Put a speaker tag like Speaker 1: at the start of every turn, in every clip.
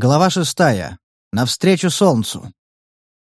Speaker 1: Глава шестая. Навстречу солнцу.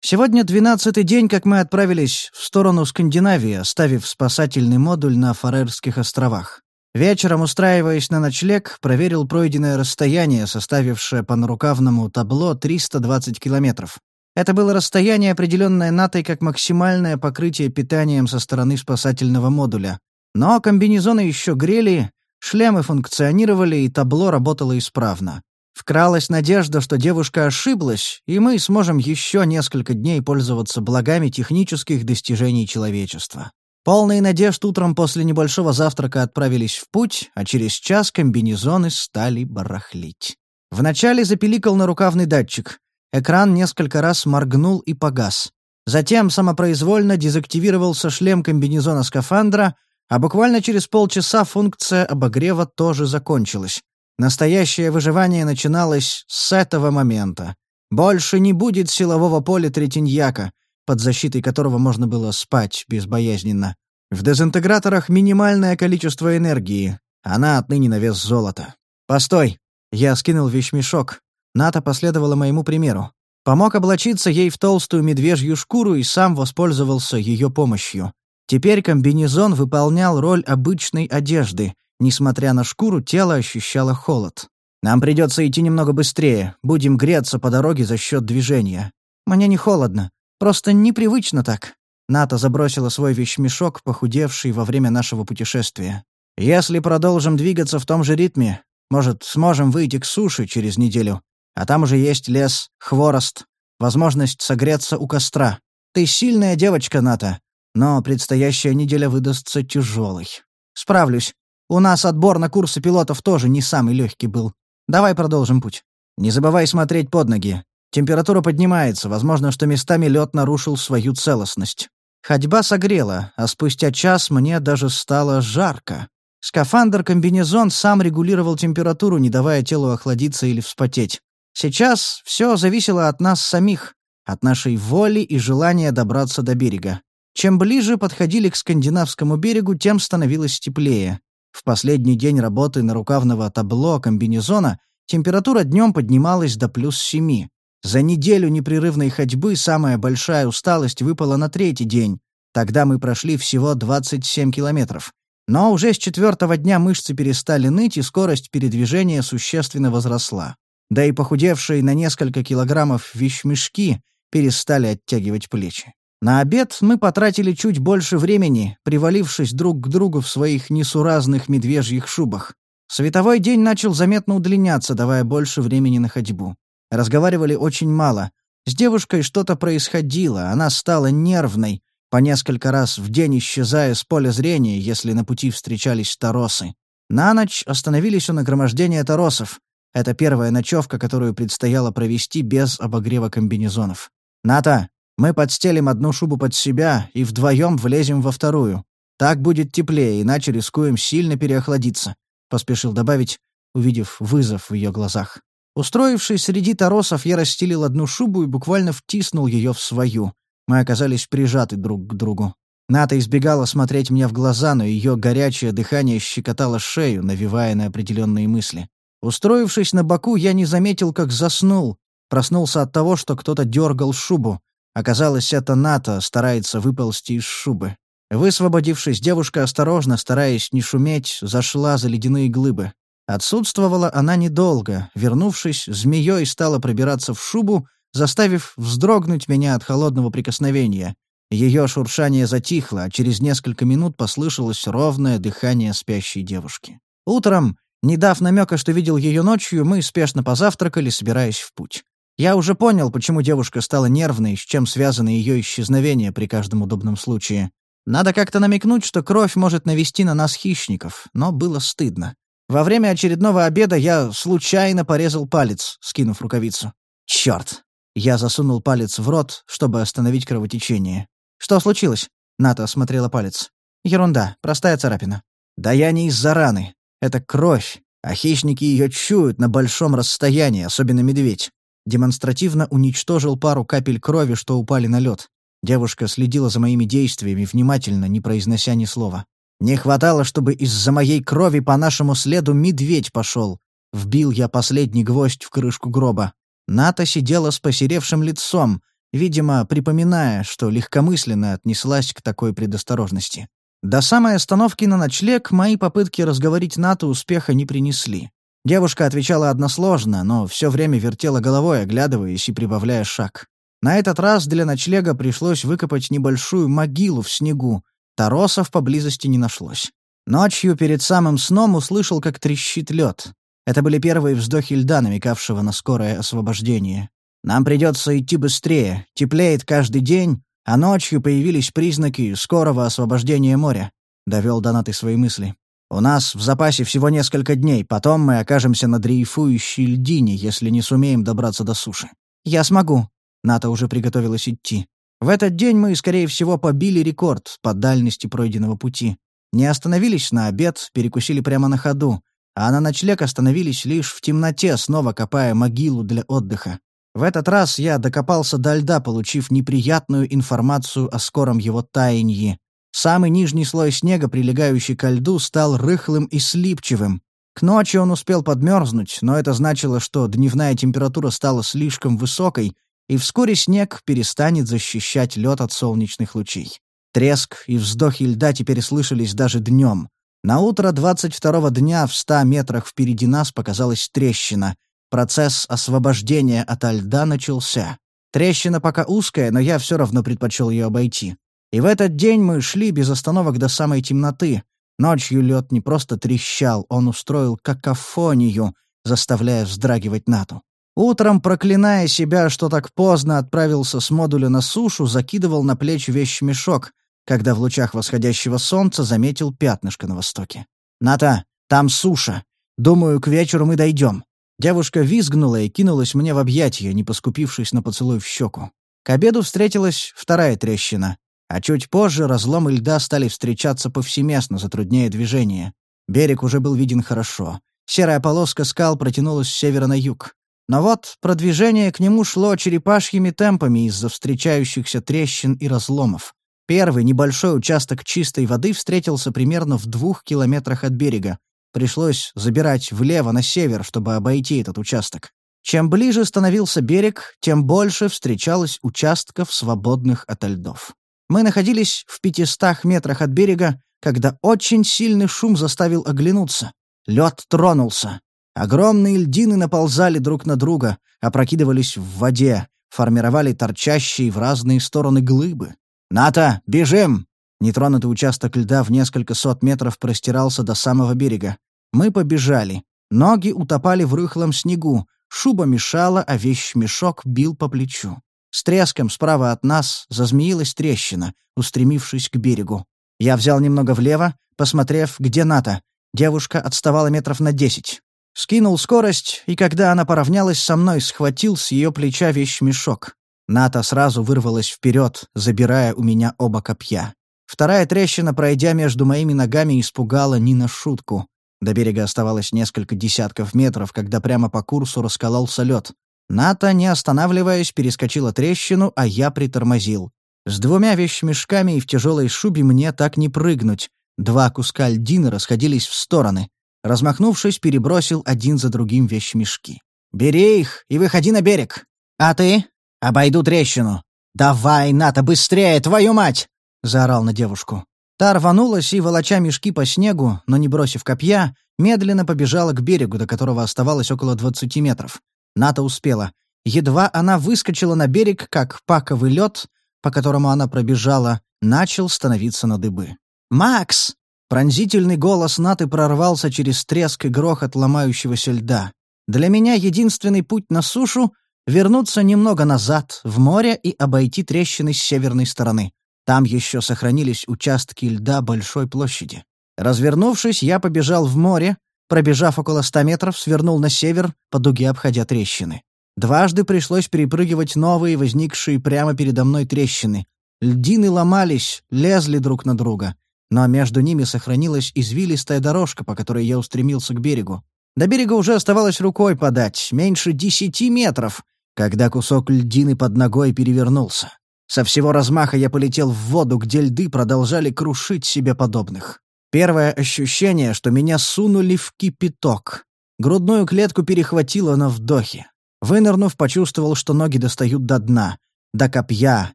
Speaker 1: Сегодня двенадцатый день, как мы отправились в сторону Скандинавии, оставив спасательный модуль на Фарерских островах. Вечером, устраиваясь на ночлег, проверил пройденное расстояние, составившее по нарукавному табло 320 километров. Это было расстояние, определенное НАТО как максимальное покрытие питанием со стороны спасательного модуля. Но комбинезоны еще грели, шлемы функционировали, и табло работало исправно. Вкралась надежда, что девушка ошиблась, и мы сможем еще несколько дней пользоваться благами технических достижений человечества. Полные надежд утром после небольшого завтрака отправились в путь, а через час комбинезоны стали барахлить. Вначале запеликал нарукавный датчик. Экран несколько раз моргнул и погас. Затем самопроизвольно дезактивировался шлем комбинезона скафандра, а буквально через полчаса функция обогрева тоже закончилась. Настоящее выживание начиналось с этого момента. Больше не будет силового поля Третиньяка, под защитой которого можно было спать безбоязненно. В дезинтеграторах минимальное количество энергии. Она отныне на вес золота. «Постой!» Я скинул вещмешок. Ната последовала моему примеру. Помог облачиться ей в толстую медвежью шкуру и сам воспользовался ее помощью. Теперь комбинезон выполнял роль обычной одежды, Несмотря на шкуру, тело ощущало холод. «Нам придется идти немного быстрее. Будем греться по дороге за счет движения». «Мне не холодно. Просто непривычно так». Ната забросила свой вещмешок, похудевший во время нашего путешествия. «Если продолжим двигаться в том же ритме, может, сможем выйти к суше через неделю. А там уже есть лес, хворост, возможность согреться у костра. Ты сильная девочка, Ната, но предстоящая неделя выдастся тяжелой. Справлюсь. У нас отбор на курсы пилотов тоже не самый легкий был. Давай продолжим путь. Не забывай смотреть под ноги. Температура поднимается, возможно, что местами лед нарушил свою целостность. Ходьба согрела, а спустя час мне даже стало жарко. Скафандр-комбинезон сам регулировал температуру, не давая телу охладиться или вспотеть. Сейчас все зависело от нас самих, от нашей воли и желания добраться до берега. Чем ближе подходили к скандинавскому берегу, тем становилось теплее. В последний день работы на рукавного табло комбинезона температура днем поднималась до плюс семи. За неделю непрерывной ходьбы самая большая усталость выпала на третий день. Тогда мы прошли всего 27 километров. Но уже с четвертого дня мышцы перестали ныть, и скорость передвижения существенно возросла. Да и похудевшие на несколько килограммов вещмешки перестали оттягивать плечи. На обед мы потратили чуть больше времени, привалившись друг к другу в своих несуразных медвежьих шубах. Световой день начал заметно удлиняться, давая больше времени на ходьбу. Разговаривали очень мало. С девушкой что-то происходило, она стала нервной, по несколько раз в день исчезая с поля зрения, если на пути встречались торосы. На ночь остановились у нагромождения торосов. Это первая ночевка, которую предстояло провести без обогрева комбинезонов. «Ната, мы подстелим одну шубу под себя и вдвоем влезем во вторую. Так будет теплее, иначе рискуем сильно переохладиться», — поспешил добавить, увидев вызов в ее глазах. Устроившись среди торосов, я расстелил одну шубу и буквально втиснул ее в свою. Мы оказались прижаты друг к другу. Ната избегала смотреть мне в глаза, но ее горячее дыхание щекотало шею, навевая на определенные мысли. Устроившись на боку, я не заметил, как заснул. Проснулся от того, что кто-то дергал шубу. Оказалось, это Ната старается выползти из шубы. Высвободившись, девушка осторожно, стараясь не шуметь, зашла за ледяные глыбы. Отсутствовала она недолго. Вернувшись, змеей стала пробираться в шубу, заставив вздрогнуть меня от холодного прикосновения. Ее шуршание затихло, а через несколько минут послышалось ровное дыхание спящей девушки. Утром, не дав намека, что видел ее ночью, мы спешно позавтракали, собираясь в путь. Я уже понял, почему девушка стала нервной, с чем связано ее исчезновение при каждом удобном случае. Надо как-то намекнуть, что кровь может навести на нас хищников, но было стыдно. Во время очередного обеда я случайно порезал палец, скинув рукавицу. Черт! Я засунул палец в рот, чтобы остановить кровотечение. «Что случилось?» Ната осмотрела палец. «Ерунда, простая царапина». «Да я не из-за раны. Это кровь, а хищники ее чуют на большом расстоянии, особенно медведь демонстративно уничтожил пару капель крови, что упали на лед. Девушка следила за моими действиями, внимательно, не произнося ни слова. «Не хватало, чтобы из-за моей крови по нашему следу медведь пошел. Вбил я последний гвоздь в крышку гроба. Ната сидела с посеревшим лицом, видимо, припоминая, что легкомысленно отнеслась к такой предосторожности. До самой остановки на ночлег мои попытки разговорить Нату успеха не принесли. Девушка отвечала односложно, но все время вертела головой, оглядываясь и прибавляя шаг. На этот раз для ночлега пришлось выкопать небольшую могилу в снегу. Торосов поблизости не нашлось. Ночью перед самым сном услышал, как трещит лед. Это были первые вздохи льда, намекавшего на скорое освобождение. Нам придется идти быстрее, теплеет каждый день, а ночью появились признаки скорого освобождения моря», — довел Донаты свои мысли. «У нас в запасе всего несколько дней, потом мы окажемся на дрейфующей льдине, если не сумеем добраться до суши». «Я смогу», — Ната уже приготовилась идти. В этот день мы, скорее всего, побили рекорд по дальности пройденного пути. Не остановились на обед, перекусили прямо на ходу, а на ночлег остановились лишь в темноте, снова копая могилу для отдыха. В этот раз я докопался до льда, получив неприятную информацию о скором его таянии. Самый нижний слой снега, прилегающий ко льду, стал рыхлым и слипчивым. К ночи он успел подмерзнуть, но это значило, что дневная температура стала слишком высокой, и вскоре снег перестанет защищать лед от солнечных лучей. Треск и вздохи льда теперь слышались даже днем. На утро 22-го дня в 100 метрах впереди нас показалась трещина, Процесс освобождения от льда начался. Трещина пока узкая, но я все равно предпочел ее обойти. И в этот день мы шли без остановок до самой темноты. Ночью лед не просто трещал, он устроил какофонию, заставляя вздрагивать Нату. Утром, проклиная себя, что так поздно отправился с модуля на сушу, закидывал на плечи вещмешок, когда в лучах восходящего солнца заметил пятнышко на востоке. «Ната, там суша. Думаю, к вечеру мы дойдем. Девушка визгнула и кинулась мне в объятия, не поскупившись на поцелуй в щеку. К обеду встретилась вторая трещина, а чуть позже разломы льда стали встречаться повсеместно, затрудняя движение. Берег уже был виден хорошо. Серая полоска скал протянулась с севера на юг. Но вот продвижение к нему шло черепашьими темпами из-за встречающихся трещин и разломов. Первый небольшой участок чистой воды встретился примерно в двух километрах от берега, Пришлось забирать влево на север, чтобы обойти этот участок. Чем ближе становился берег, тем больше встречалось участков, свободных от льдов. Мы находились в пятистах метрах от берега, когда очень сильный шум заставил оглянуться. Лед тронулся. Огромные льдины наползали друг на друга, опрокидывались в воде, формировали торчащие в разные стороны глыбы. «Ната, бежим!» Нетронутый участок льда в несколько сот метров простирался до самого берега. Мы побежали. Ноги утопали в рыхлом снегу, шуба мешала, а вещмешок бил по плечу. С треском справа от нас зазмеилась трещина, устремившись к берегу. Я взял немного влево, посмотрев, где Ната. Девушка отставала метров на десять. Скинул скорость, и когда она поравнялась со мной, схватил с ее плеча вещмешок. Ната сразу вырвалась вперед, забирая у меня оба копья. Вторая трещина, пройдя между моими ногами, испугала не на шутку. До берега оставалось несколько десятков метров, когда прямо по курсу раскололся лед. Ната, не останавливаясь, перескочила трещину, а я притормозил. С двумя вещмешками и в тяжелой шубе мне так не прыгнуть. Два куска льдины расходились в стороны. Размахнувшись, перебросил один за другим вещмешки. «Бери их и выходи на берег. А ты? Обойду трещину. Давай, Ната, быстрее, твою мать!» — заорал на девушку. Та рванулась и, волоча мешки по снегу, но не бросив копья, медленно побежала к берегу, до которого оставалось около 20 метров. Ната успела. Едва она выскочила на берег, как паковый лед, по которому она пробежала, начал становиться на дыбы. «Макс!» Пронзительный голос Наты прорвался через треск и грохот ломающегося льда. «Для меня единственный путь на сушу — вернуться немного назад, в море и обойти трещины с северной стороны. Там еще сохранились участки льда большой площади. Развернувшись, я побежал в море, пробежав около ста метров, свернул на север, по дуге обходя трещины. Дважды пришлось перепрыгивать новые, возникшие прямо передо мной трещины. Льдины ломались, лезли друг на друга. Но между ними сохранилась извилистая дорожка, по которой я устремился к берегу. До берега уже оставалось рукой подать, меньше десяти метров, когда кусок льдины под ногой перевернулся. Со всего размаха я полетел в воду, где льды продолжали крушить себе подобных. Первое ощущение, что меня сунули в кипяток. Грудную клетку перехватило на вдохе. Вынырнув, почувствовал, что ноги достают до дна. До копья,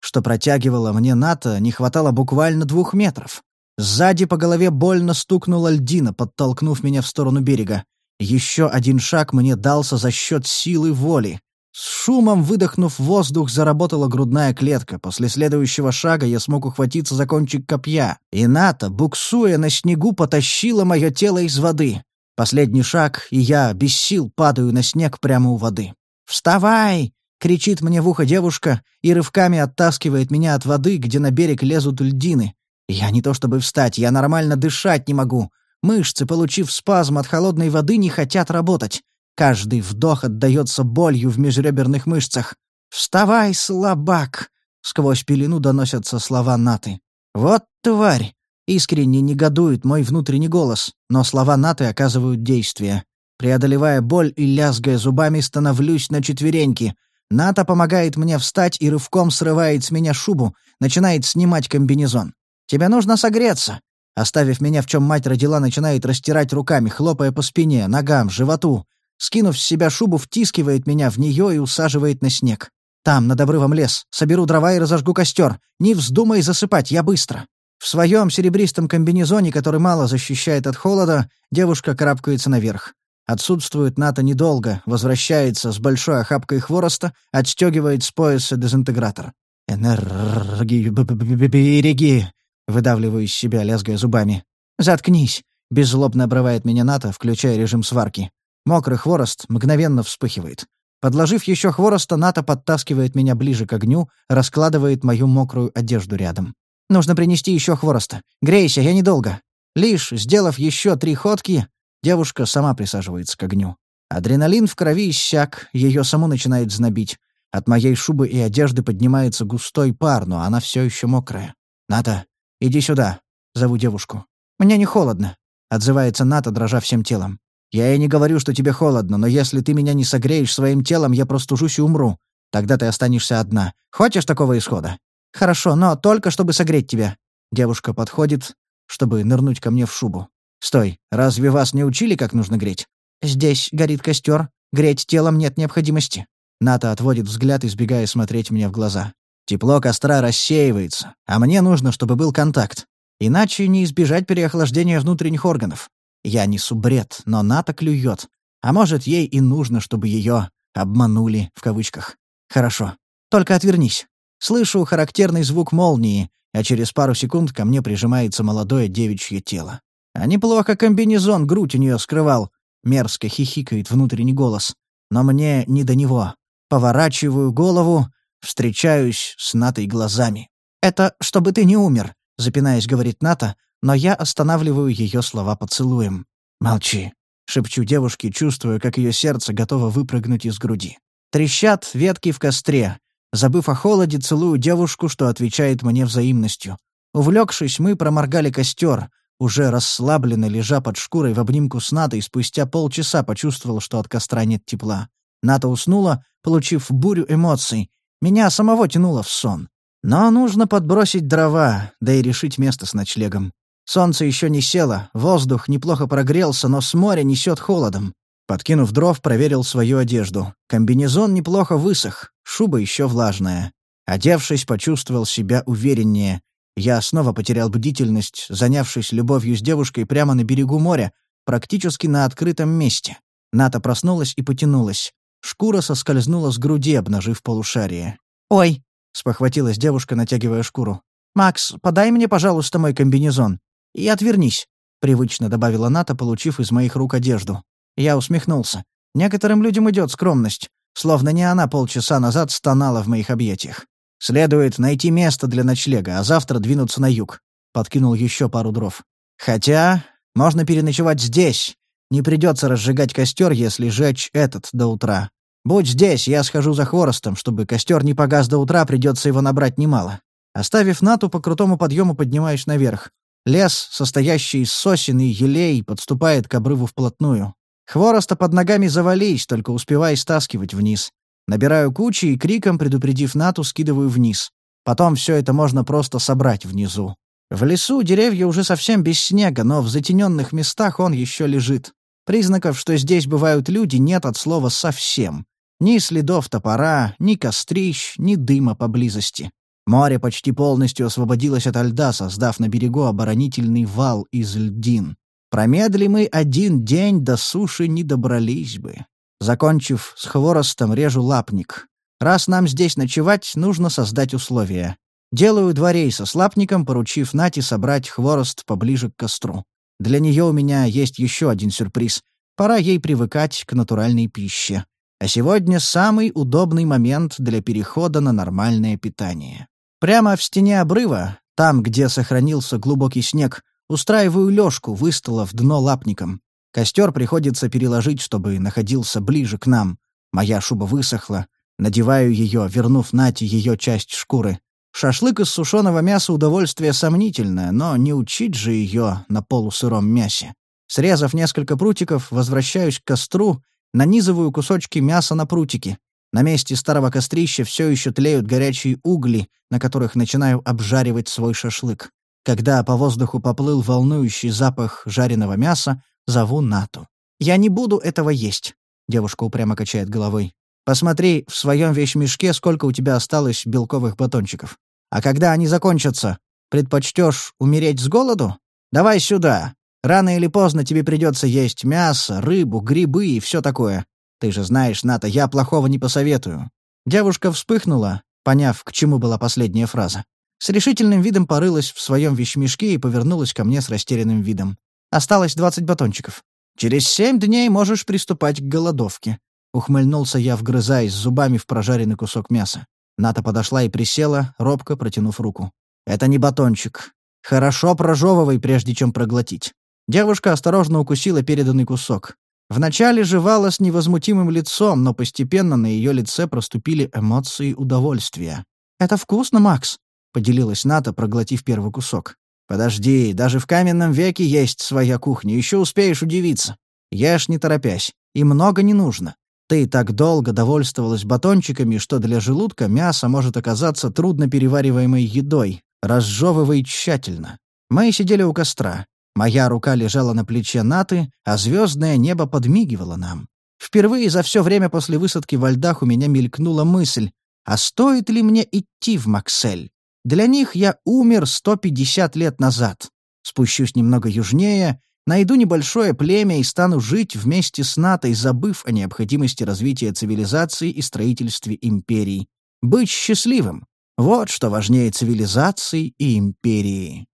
Speaker 1: что протягивало мне НАТО, не хватало буквально двух метров. Сзади по голове больно стукнула льдина, подтолкнув меня в сторону берега. Еще один шаг мне дался за счет силы воли. С шумом выдохнув воздух, заработала грудная клетка. После следующего шага я смог ухватиться за кончик копья. И НАТО, буксуя на снегу, потащила мое тело из воды. Последний шаг, и я без сил падаю на снег прямо у воды. «Вставай!» — кричит мне в ухо девушка и рывками оттаскивает меня от воды, где на берег лезут льдины. Я не то чтобы встать, я нормально дышать не могу. Мышцы, получив спазм от холодной воды, не хотят работать. Каждый вдох отдаётся болью в межреберных мышцах. «Вставай, слабак!» — сквозь пелену доносятся слова Наты. «Вот тварь!» — искренне негодует мой внутренний голос, но слова Наты оказывают действие. Преодолевая боль и лязгая зубами, становлюсь на четвереньки. Ната помогает мне встать и рывком срывает с меня шубу, начинает снимать комбинезон. «Тебе нужно согреться!» Оставив меня, в чем мать родила, начинает растирать руками, хлопая по спине, ногам, животу. Скинув с себя шубу, втискивает меня в нее и усаживает на снег. «Там, над обрывом лес. Соберу дрова и разожгу костер. Не вздумай засыпать, я быстро». В своем серебристом комбинезоне, который мало защищает от холода, девушка карабкается наверх. Отсутствует НАТО недолго, возвращается с большой охапкой хвороста, отстегивает с пояса дезинтегратор. «Энергию береги!» — выдавливаю из себя, лязгая зубами. «Заткнись!» — беззлобно обрывает меня НАТО, включая режим сварки. Мокрый хворост мгновенно вспыхивает. Подложив еще хвороста, Ната подтаскивает меня ближе к огню, раскладывает мою мокрую одежду рядом. «Нужно принести еще хвороста. Грейся, я недолго». Лишь, сделав еще три ходки, девушка сама присаживается к огню. Адреналин в крови иссяк, ее саму начинает знобить. От моей шубы и одежды поднимается густой пар, но она все еще мокрая. «Ната, иди сюда», — зову девушку. «Мне не холодно», — отзывается Ната, дрожа всем телом. Я и не говорю, что тебе холодно, но если ты меня не согреешь своим телом, я простужусь и умру. Тогда ты останешься одна. Хочешь такого исхода? Хорошо, но только чтобы согреть тебя. Девушка подходит, чтобы нырнуть ко мне в шубу. Стой, разве вас не учили, как нужно греть? Здесь горит костер. Греть телом нет необходимости. Ната отводит взгляд, избегая смотреть мне в глаза. Тепло костра рассеивается, а мне нужно, чтобы был контакт. Иначе не избежать переохлаждения внутренних органов. Я несу бред, но Ната клюет. А может, ей и нужно, чтобы ее «обманули» в кавычках. Хорошо. Только отвернись. Слышу характерный звук молнии, а через пару секунд ко мне прижимается молодое девичье тело. А неплохо комбинезон грудь у нее скрывал. Мерзко хихикает внутренний голос. Но мне не до него. Поворачиваю голову, встречаюсь с Натой глазами. «Это чтобы ты не умер», — запинаясь, говорит Ната, но я останавливаю ее слова поцелуем. «Молчи», — шепчу девушке, чувствуя, как ее сердце готово выпрыгнуть из груди. Трещат ветки в костре. Забыв о холоде, целую девушку, что отвечает мне взаимностью. Увлекшись, мы проморгали костер. Уже расслабленно, лежа под шкурой в обнимку с Натой, спустя полчаса почувствовал, что от костра нет тепла. Ната уснула, получив бурю эмоций. Меня самого тянуло в сон. Но нужно подбросить дрова, да и решить место с ночлегом. Солнце еще не село, воздух неплохо прогрелся, но с моря несет холодом. Подкинув дров, проверил свою одежду. Комбинезон неплохо высох, шуба еще влажная. Одевшись, почувствовал себя увереннее. Я снова потерял бдительность, занявшись любовью с девушкой прямо на берегу моря, практически на открытом месте. Ната проснулась и потянулась. Шкура соскользнула с груди, обнажив полушарие. «Ой!» — спохватилась девушка, натягивая шкуру. «Макс, подай мне, пожалуйста, мой комбинезон». «И отвернись», — привычно добавила Ната, получив из моих рук одежду. Я усмехнулся. Некоторым людям идет скромность, словно не она полчаса назад стонала в моих объятиях. Следует найти место для ночлега, а завтра двинуться на юг. Подкинул еще пару дров. Хотя можно переночевать здесь. Не придется разжигать костер, если жечь этот до утра. Будь здесь, я схожу за хворостом, чтобы костер не погас до утра, придется его набрать немало. Оставив Нату, по крутому подъему поднимаюсь наверх. Лес, состоящий из сосен и елей, подступает к обрыву вплотную. Хвороста под ногами завались, только успевая стаскивать вниз. Набираю кучи и криком, предупредив Нату, скидываю вниз. Потом все это можно просто собрать внизу. В лесу деревья уже совсем без снега, но в затененных местах он еще лежит. Признаков, что здесь бывают люди, нет от слова совсем. Ни следов топора, ни кострищ, ни дыма поблизости. Море почти полностью освободилось от льда, создав на берегу оборонительный вал из льдин. Промедли мы один день, до суши не добрались бы. Закончив с хворостом, режу лапник. Раз нам здесь ночевать, нужно создать условия. Делаю два рейса с лапником, поручив Нати собрать хворост поближе к костру. Для нее у меня есть еще один сюрприз. Пора ей привыкать к натуральной пище. А сегодня самый удобный момент для перехода на нормальное питание. Прямо в стене обрыва, там, где сохранился глубокий снег, устраиваю лёжку, выстылав дно лапником. Костер приходится переложить, чтобы находился ближе к нам. Моя шуба высохла. Надеваю ее, вернув Нате ее часть шкуры. Шашлык из сушеного мяса удовольствие сомнительное, но не учить же ее на полусыром мясе. Срезав несколько прутиков, возвращаюсь к костру, нанизываю кусочки мяса на прутики. На месте старого кострища все еще тлеют горячие угли, на которых начинаю обжаривать свой шашлык. Когда по воздуху поплыл волнующий запах жареного мяса, зову Нату. «Я не буду этого есть», — девушка упрямо качает головой. Посмотри в своем вещмешке, сколько у тебя осталось белковых батончиков. А когда они закончатся, предпочтешь умереть с голоду? Давай сюда. Рано или поздно тебе придется есть мясо, рыбу, грибы и все такое. Ты же знаешь, Ната, я плохого не посоветую». Девушка вспыхнула, поняв, к чему была последняя фраза. С решительным видом порылась в своем вещмешке и повернулась ко мне с растерянным видом. «Осталось двадцать батончиков. Через семь дней можешь приступать к голодовке. Ухмыльнулся я, вгрызаясь зубами в прожаренный кусок мяса. Ната подошла и присела, робко протянув руку. «Это не батончик. Хорошо прожевывай, прежде чем проглотить». Девушка осторожно укусила переданный кусок. Вначале жевала с невозмутимым лицом, но постепенно на ее лице проступили эмоции удовольствия. «Это вкусно, Макс», — поделилась Ната, проглотив первый кусок. «Подожди, даже в каменном веке есть своя кухня, еще успеешь удивиться. Ешь не торопясь, и много не нужно. Ты так долго довольствовалась батончиками, что для желудка мясо может оказаться трудно перевариваемой едой. Разжевывай тщательно. Мы сидели у костра. Моя рука лежала на плече Наты, а звездное небо подмигивало нам. Впервые за все время после высадки во льдах у меня мелькнула мысль, а стоит ли мне идти в Максель? Для них я умер 150 лет назад. Спущусь немного южнее, Найду небольшое племя и стану жить вместе с НАТО, забыв о необходимости развития цивилизации и строительстве империй. Быть счастливым — вот что важнее цивилизации и империи.